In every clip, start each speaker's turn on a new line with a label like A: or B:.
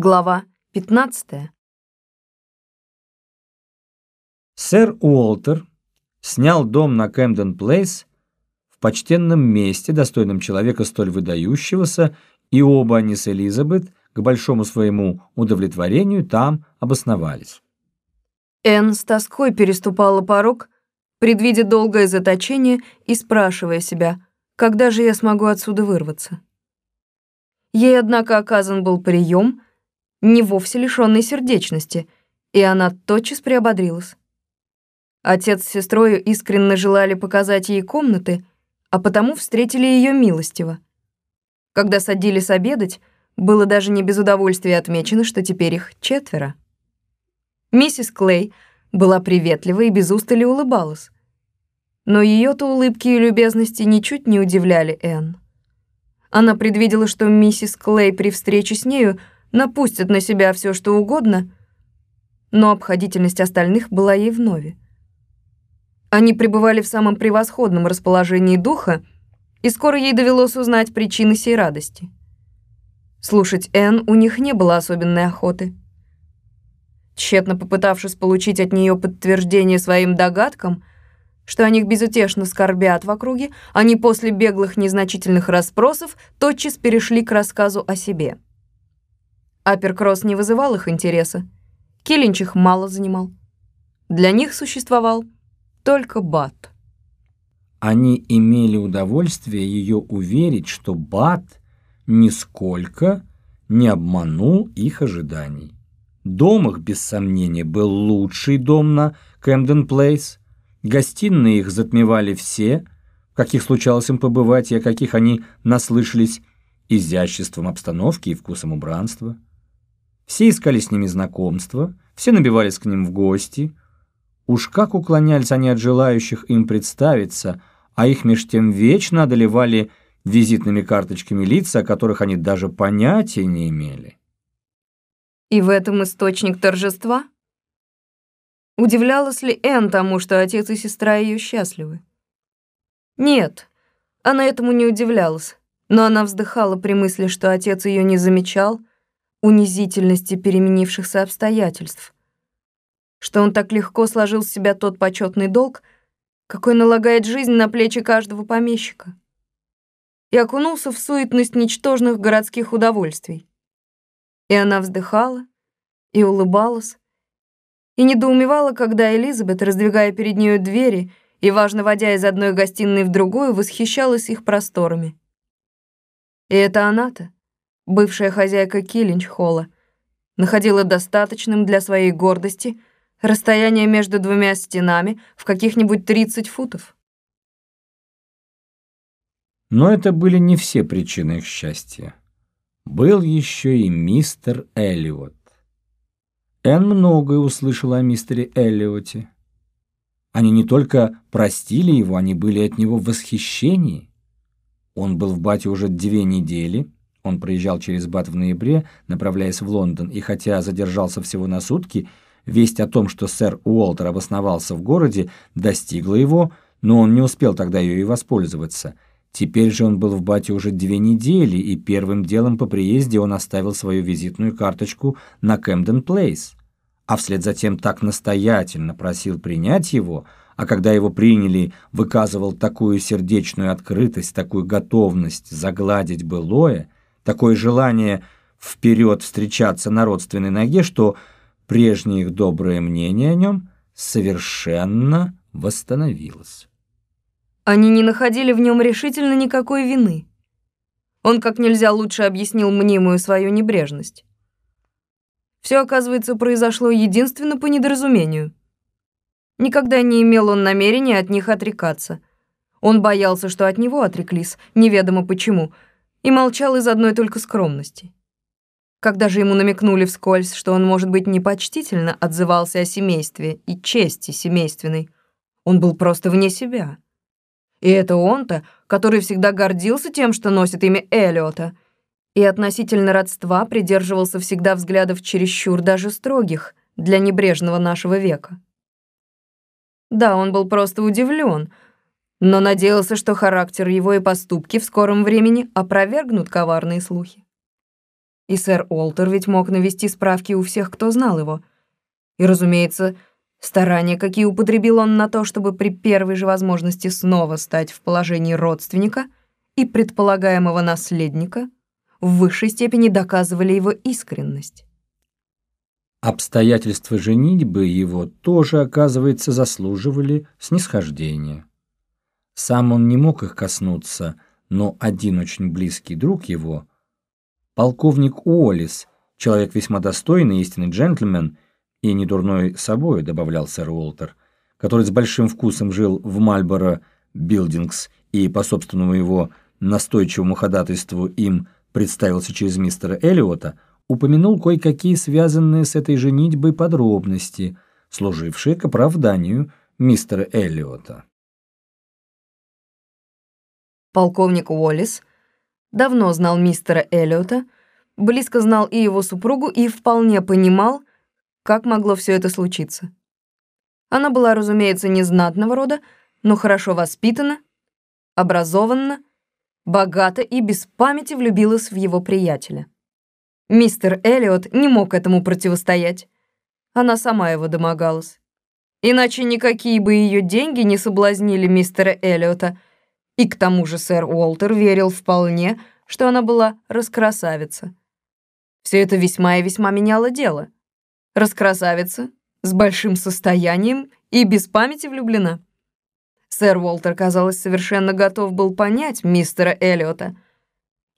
A: Глава 15.
B: Сэр Уолтер снял дом на Кэмден-Плейс в почтенном месте, достойном человека столь выдающегося, и оба они с Элизабет, к большому своему удовлетворению, там обосновались.
A: Энн с тоской переступала порог, предвидя долгое заточение и спрашивая себя, когда же я смогу отсюда вырваться. Ей, однако, оказан был прием, не вовсе лишенный сердечности, и она тотчас приободрилась. Отец с сестрой искренне желали показать ей комнаты, а потому встретили ее милостиво. Когда садились обедать, было даже не без удовольствия отмечено, что теперь их четверо. Миссис Клей была приветлива и без устали улыбалась. Но ее-то улыбки и любезности ничуть не удивляли Энн. Она предвидела, что миссис Клей при встрече с нею напустит на себя все, что угодно, но обходительность остальных была ей вновь. Они пребывали в самом превосходном расположении духа, и скоро ей довелось узнать причины сей радости. Слушать Энн у них не было особенной охоты. Тщетно попытавшись получить от нее подтверждение своим догадкам, что о них безутешно скорбят в округе, они после беглых незначительных расспросов тотчас перешли к рассказу о себе. Аперкросс не вызывал их интереса, Киллинч их мало занимал. Для них существовал только Бат.
B: Они имели удовольствие ее уверить, что Бат нисколько не обманул их ожиданий. Дом их, без сомнения, был лучший дом на Кэмден-Плейс. Гостиные их затмевали все, каких случалось им побывать и о каких они наслышались изяществом обстановки и вкусом убранства. Все искали с ними знакомства, все набивались к ним в гости. Уж как уклонялись они от желающих им представиться, а их меж тем вечно одолевали визитными карточками лица, о которых они даже понятия не имели.
A: И в этом источник торжества? Удивлялась ли Энн тому, что отец и сестра ее счастливы? Нет, она этому не удивлялась, но она вздыхала при мысли, что отец ее не замечал, унизительности переменившихся обстоятельств, что он так легко сложил с себя тот почетный долг, какой налагает жизнь на плечи каждого помещика, и окунулся в суетность ничтожных городских удовольствий. И она вздыхала, и улыбалась, и недоумевала, когда Элизабет, раздвигая перед нею двери и, важно водя из одной гостиной в другую, восхищалась их просторами. И это она-то, бывшая хозяйка Киллинч-холла, находила достаточным для своей гордости расстояние между двумя стенами в каких-нибудь 30 футов.
B: Но это были не все причины их счастья был еще и мистер Эллиот. Энн многое услышала о мистере Эллиоте. Они не только простили его, они были от него в восхищении. Он был в Бате уже две недели, он проезжал через Бат в ноябре, направляясь в Лондон, и хотя задержался всего на сутки, весть о том, что сэр Уолтер обосновался в городе, достигла его, но он не успел тогда ее и воспользоваться – Теперь же он был в Бате уже две недели, и первым делом по приезде он оставил свою визитную карточку на Кэмден Плейс. А вслед за тем так настоятельно просил принять его, а когда его приняли, выказывал такую сердечную открытость, такую готовность загладить былое, такое желание вперед встречаться на родственной ноге, что прежнее их доброе мнение о нем совершенно восстановилось.
A: Они не находили в нем решительно никакой вины. Он как нельзя лучше объяснил мнимую свою небрежность. Все, оказывается, произошло единственно по недоразумению. Никогда не имел он намерения от них отрекаться. Он боялся, что от него отреклись, неведомо почему, и молчал из одной только скромности. Когда же ему намекнули вскользь, что он, может быть, непочтительно отзывался о семействе и чести семейственной, он был просто вне себя. И это он-то, который всегда гордился тем, что носит имя Эллиота, и относительно родства придерживался всегда взглядов чересчур даже строгих для небрежного нашего века. Да, он был просто удивлен, но надеялся, что характер его и поступки в скором времени опровергнут коварные слухи. И сэр Олтер ведь мог навести справки у всех, кто знал его. И, разумеется, старания, какие употребил он на то, чтобы при первой же возможности снова стать в положении родственника и предполагаемого наследника, в высшей степени доказывали его искренность.
B: Обстоятельства женитьбы его тоже, оказывается, заслуживали снисхождения. Сам он не мог их коснуться, но один очень близкий друг его, полковник Уоллес, человек весьма достойный, истинный джентльмен и недурной собой, добавлял сэр Уолтер, который с большим вкусом жил в Мальборо Билдингс и по собственному его настойчивому ходатайству им представился через мистера Эллиота, упомянул кое-какие связанные с этой женитьбой подробности, служившие к оправданию мистера Эллиота.
A: Полковник Уоллес давно знал мистера Эллиота, близко знал и его супругу и вполне понимал, как могло все это случиться. Она была, разумеется, не знатного рода, но хорошо воспитана, образованна, богата и без памяти влюбилась в его приятеля. Мистер Эллиот не мог этому противостоять. Она сама его домогалась. Иначе никакие бы ее деньги не соблазнили мистера Эллиота. И к тому же сэр Уолтер верил вполне, что она была раскрасавица. Все это весьма и весьма меняло дело. Раскрасавица, с большим состоянием и без памяти влюблена. Сэр Уолтер, казалось, совершенно готов был понять мистера Эллиота —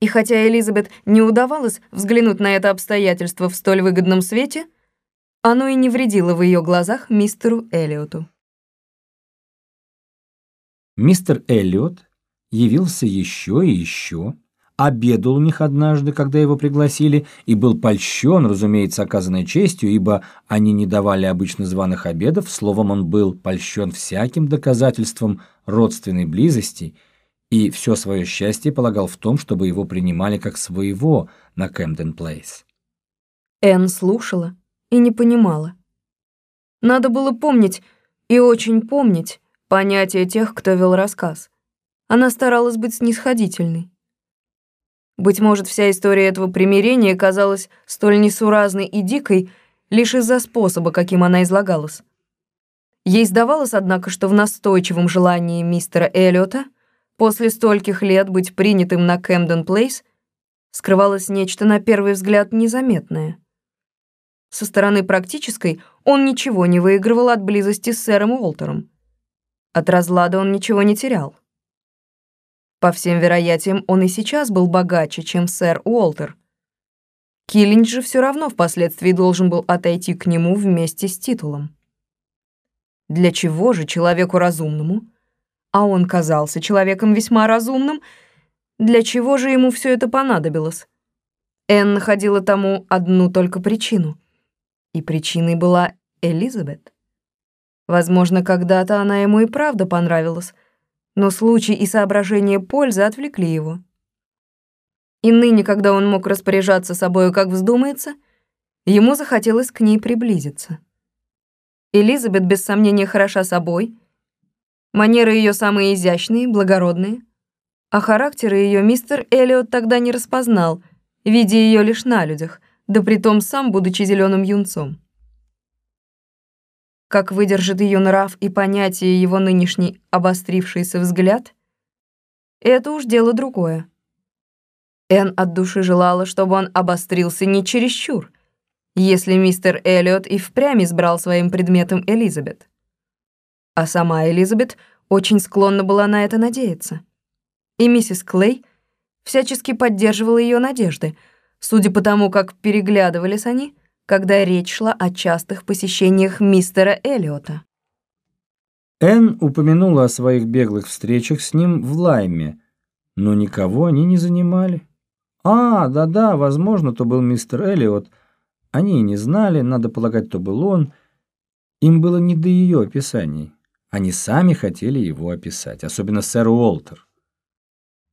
A: и хотя Элизабет не удавалось взглянуть на это обстоятельство в столь выгодном свете, оно и не вредило в ее глазах мистеру Эллиоту.
B: Мистер Эллиот явился еще и еще, обедал у них однажды, когда его пригласили, и был польщен, разумеется, оказанной честью, ибо они не давали обычно званых обедов, словом, он был польщен всяким доказательством родственной близости – и все свое счастье полагал в том, чтобы его принимали как своего на Кэмден Плейс.
A: Энн слушала и не понимала. Надо было помнить, и очень помнить, понятие тех, кто вел рассказ. Она старалась быть снисходительной. Быть может, вся история этого примирения казалась столь несуразной и дикой лишь из-за способа, каким она излагалась. Ей сдавалось, однако, что в настойчивом желании мистера Эллиота — После стольких лет быть принятым на Кэмден Плейс скрывалось нечто на первый взгляд незаметное. Со стороны практической он ничего не выигрывал от близости с сэром Уолтером. От разлада он ничего не терял. По всем вероятиям, он и сейчас был богаче, чем сэр Уолтер. Киллинч же все равно впоследствии должен был отойти к нему вместе с титулом. Для чего же человеку разумному — а он казался человеком весьма разумным, для чего же ему все это понадобилось? Энн находила тому одну только причину. И причиной была Элизабет. Возможно, когда-то она ему и правда понравилась, но случай и соображения пользы отвлекли его. И ныне, когда он мог распоряжаться собою, как вздумается, ему захотелось к ней приблизиться. Элизабет, без сомнения, хороша собой — Манеры ее самые изящные, благородные. А характеры ее мистер Эллиот тогда не распознал, видя ее лишь на людях, да притом сам, будучи зеленым юнцом. Как выдержит ее нрав и понятие его нынешний обострившийся взгляд, это уж дело другое. Эн от души желала, чтобы он обострился не чересчур, если мистер Эллиот и впрямь избрал своим предметом Элизабет а сама Элизабет очень склонна была на это надеяться. И миссис Клей всячески поддерживала ее надежды, судя по тому, как переглядывались они, когда речь шла о частых посещениях мистера Эллиота.
B: Энн упомянула о своих беглых встречах с ним в Лайме, но никого они не занимали. А, да-да, возможно, то был мистер Эллиот. Они и не знали, надо полагать, то был он. Им было не до ее описаний. Они сами хотели его описать, особенно сэр Уолтер.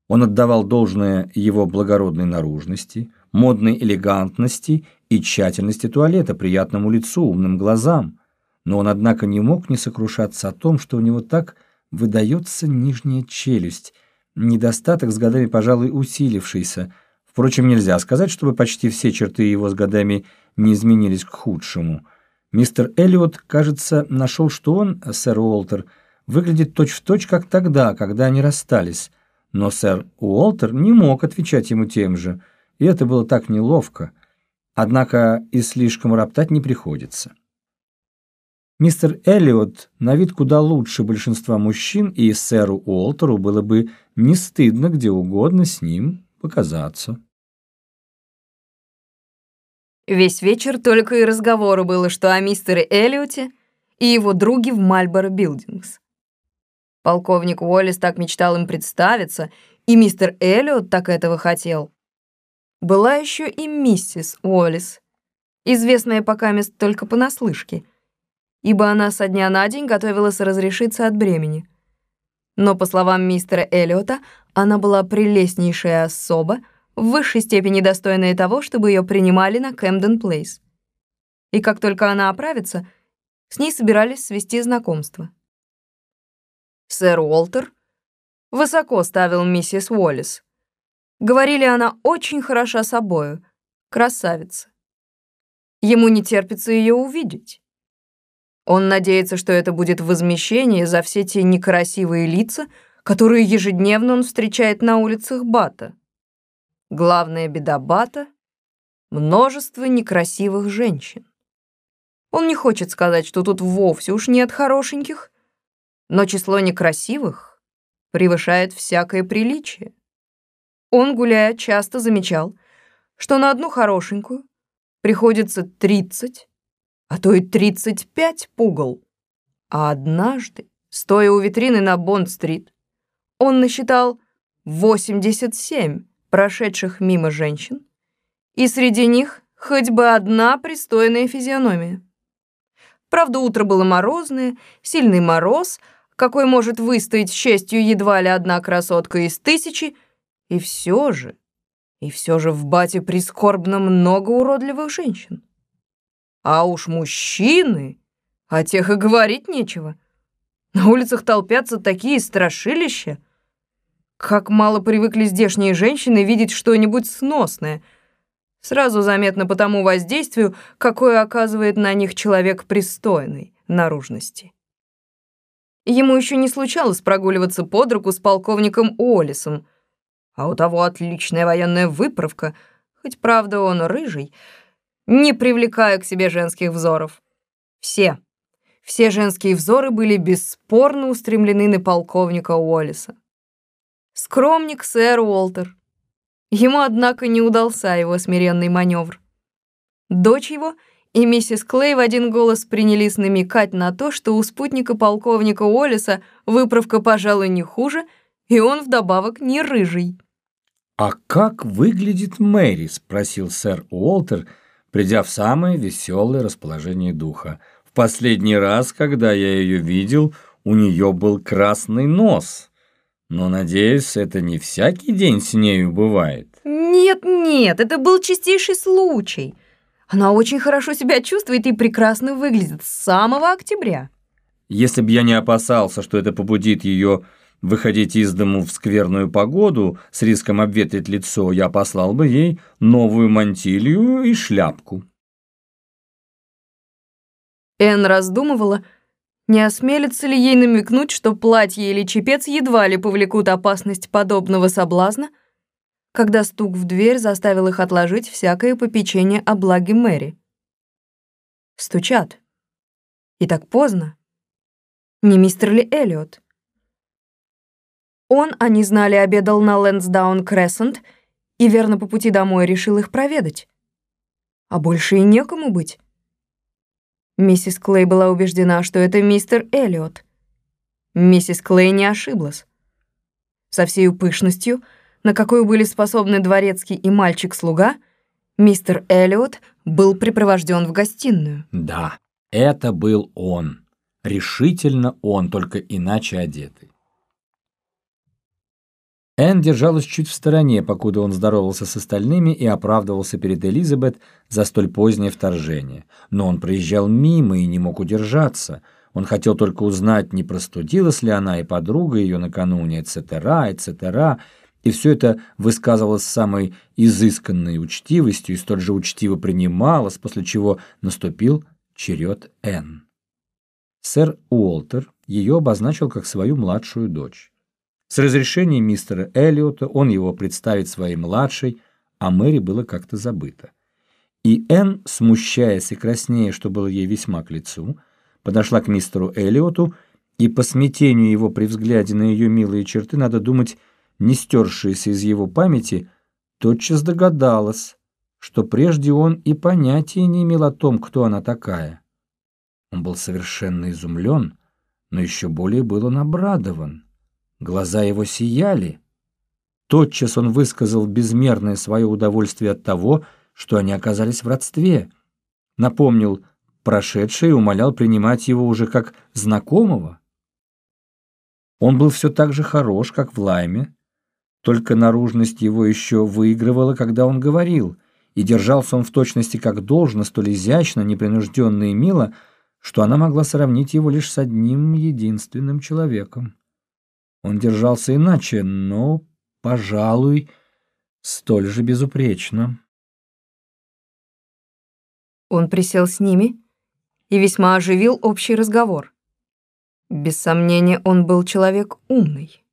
B: Он отдавал должное его благородной наружности, модной элегантности и тщательности туалета, приятному лицу, умным глазам. Но он, однако, не мог не сокрушаться о том, что у него так выдается нижняя челюсть, недостаток с годами, пожалуй, усилившийся. Впрочем, нельзя сказать, чтобы почти все черты его с годами не изменились к худшему. Мистер Эллиот, кажется, нашел, что он, сэр Уолтер, выглядит точь-в-точь, точь, как тогда, когда они расстались. Но сэр Уолтер не мог отвечать ему тем же, и это было так неловко. Однако и слишком роптать не приходится. Мистер Эллиот на вид куда лучше большинства мужчин, и сэру Уолтеру было бы не стыдно где угодно с ним показаться.
A: Весь вечер только и разговору было, что о мистере Эллиоте и его друге в Мальборо Билдингс. Полковник Уоллес так мечтал им представиться, и мистер Эллиот так этого хотел. Была еще и миссис Уоллес, известная пока мест только понаслышке — ибо она со дня на день готовилась разрешиться от бремени. Но, по словам мистера Эллиота, она была прелестнейшая особа, в высшей степени достойная того, чтобы ее принимали на Кэмден Плейс. И как только она оправится, с ней собирались свести знакомство. Сэр Уолтер высоко ставил миссис Уоллес. Говорили, она очень хороша собою, красавица. Ему не терпится ее увидеть. Он надеется, что это будет возмещение за все те некрасивые лица, которые ежедневно он встречает на улицах Бата. Главная беда Бата — множество некрасивых женщин. Он не хочет сказать, что тут вовсе уж нет хорошеньких, но число некрасивых превышает всякое приличие. Он, гуляя, часто замечал, что на одну хорошенькую приходится тридцать а то и 35 пугал. А однажды, стоя у витрины на Бонд-стрит, он насчитал 87 прошедших мимо женщин, и среди них хоть бы одна пристойная физиономия. Правда, утро было морозное, сильный мороз, какой может выстоять счастью едва ли одна красотка из тысячи, и все же, и все же в бате прискорбно много уродливых женщин. А уж мужчины, о тех и говорить нечего. На улицах толпятся такие страшилища. Как мало привыкли здешние женщины видеть что-нибудь сносное. Сразу заметно по тому воздействию, какое оказывает на них человек пристойной наружности. Ему еще не случалось прогуливаться под руку с полковником Уоллесом, а у того отличная военная выправка, хоть, правда, он рыжий — не привлекая к себе женских взоров. Все, все женские взоры были бесспорно устремлены на полковника Уоллеса. Скромник сэр Уолтер. Ему, однако, не удался его смиренный маневр. Дочь его и миссис Клей в один голос принялись намекать на то, что у спутника полковника Уоллеса выправка, пожалуй, не хуже, и он вдобавок не рыжий.
B: «А как выглядит Мэри?» — спросил сэр Уолтер, — придя в самое веселое расположение духа. В последний раз, когда я ее видел, у нее был красный нос. Но, надеюсь, это не всякий день с нею бывает.
A: Нет, нет, это был чистейший случай. Она очень хорошо себя чувствует и прекрасно выглядит с самого октября.
B: Если бы я не опасался, что это побудит ее выходить из дому в скверную погоду с риском обветрить лицо, я послал бы ей новую мантилью и шляпку.
A: Энн раздумывала, не осмелится ли ей намекнуть, что платье или чепец едва ли повлекут опасность подобного соблазна, когда стук в дверь заставил их отложить всякое попечение о благе Мэри. Стучат. И так поздно. Не мистер ли Эллиот? Он, они знали, обедал на Лэнсдаун Крессент и верно по пути домой решил их проведать. А больше и некому быть. Миссис Клей была убеждена, что это мистер Эллиот. Миссис Клей не ошиблась. Со всей пышностью, на какую были способны дворецкий и мальчик-слуга, мистер Эллиот был припровожден в гостиную.
B: Да, это был он. Решительно он, только иначе одетый. Энн держалась чуть в стороне, покуда он здоровался с остальными и оправдывался перед Элизабет за столь позднее вторжение. Но он проезжал мимо и не мог удержаться. Он хотел только узнать, не простудилась ли она и подруга ее накануне, etc., etc., и все это высказывалось самой изысканной учтивостью и столь же учтиво принималось, после чего наступил черед Энн. Сэр Уолтер ее обозначил как свою младшую дочь. С разрешения мистера Эллиота он его представит своей младшей, а Мэри было как-то забыто. И Энн, смущаясь и краснея, что было ей весьма к лицу, подошла к мистеру Эллиоту, и по смятению его при взгляде на ее милые черты, надо думать, не стершиеся из его памяти, тотчас догадалась, что прежде он и понятия не имел о том, кто она такая. Он был совершенно изумлен, но еще более был он обрадован. Глаза его сияли. Тотчас он высказал безмерное свое удовольствие от того, что они оказались в родстве. Напомнил прошедшее и умолял принимать его уже как знакомого. Он был все так же хорош, как в Лайме, только наружность его еще выигрывала, когда он говорил, и держался он в точности как должно, столь изящно, непринужденно и мило, что она могла сравнить его лишь с одним единственным человеком. Он держался иначе, но, пожалуй, столь же безупречно.
A: Он присел с ними и весьма оживил общий разговор. Без сомнения, он был человек умный.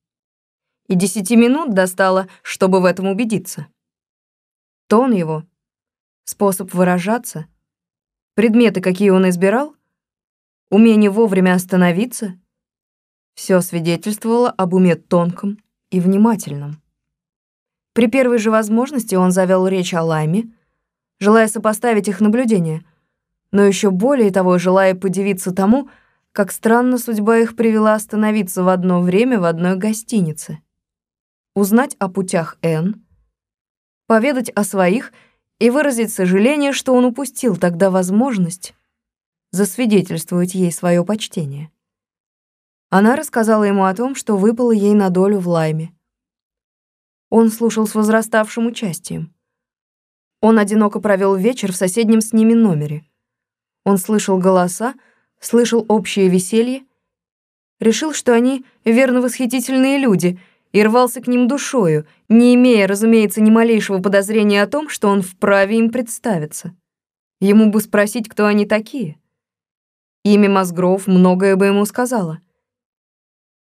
A: И десяти минут достало, чтобы в этом убедиться. Тон его, способ выражаться, предметы, какие он избирал, умение вовремя остановиться — все свидетельствовало об уме тонком и внимательном. При первой же возможности он завел речь о Лайме, желая сопоставить их наблюдения, но еще более того, желая подивиться тому, как странно судьба их привела остановиться в одно время в одной гостинице. Узнать о путях Н, поведать о своих и выразить сожаление, что он упустил тогда возможность засвидетельствовать ей свое почтение. Она рассказала ему о том, что выпало ей на долю в лайме. Он слушал с возраставшим участием. Он одиноко провел вечер в соседнем с ними номере. Он слышал голоса, слышал общее веселье, решил, что они верно восхитительные люди, и рвался к ним душою, не имея, разумеется, ни малейшего подозрения о том, что он вправе им представиться. Ему бы спросить, кто они такие. Имя Мозгров многое бы ему сказала.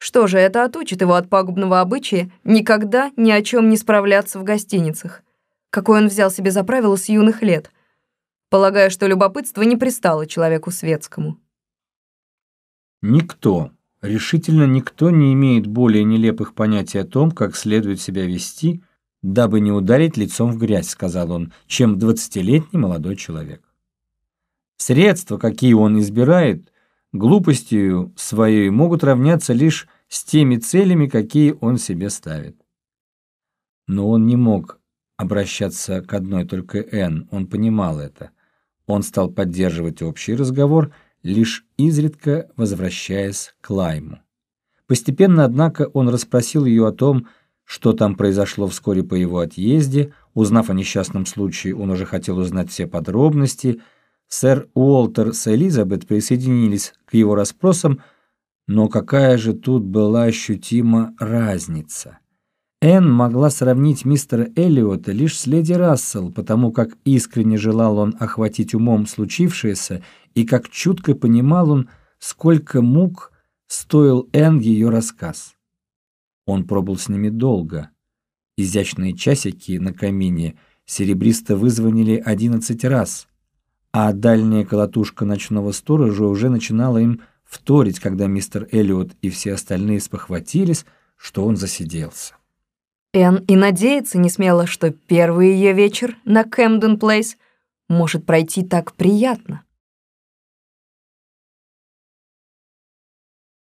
A: Что же, это отучит его от пагубного обычая никогда ни о чем не справляться в гостиницах, какой он взял себе за правило с юных лет, полагая, что любопытство не пристало человеку светскому.
B: Никто, решительно никто не имеет более нелепых понятий о том, как следует себя вести, дабы не ударить лицом в грязь, сказал он, чем двадцатилетний молодой человек. Средства, какие он избирает, глупостью своей могут равняться лишь с теми целями, какие он себе ставит. Но он не мог обращаться к одной только Н, он понимал это. Он стал поддерживать общий разговор, лишь изредка возвращаясь к Лайму. Постепенно, однако, он расспросил ее о том, что там произошло вскоре по его отъезде. Узнав о несчастном случае, он уже хотел узнать все подробности – Сэр Уолтер с Элизабет присоединились к его расспросам, но какая же тут была ощутима разница. Энн могла сравнить мистера Эллиота лишь с леди Рассел, потому как искренне желал он охватить умом случившееся и как чутко понимал он, сколько мук стоил Энн ее рассказ. Он пробыл с ними долго. Изящные часики на камине серебристо вызвонили одиннадцать раз — а дальняя колотушка ночного сторожа уже начинала им вторить, когда мистер Эллиот и все остальные спохватились, что он засиделся.
A: Энн и надеяться не смела, что первый ее вечер на Кэмден Плейс может пройти так приятно.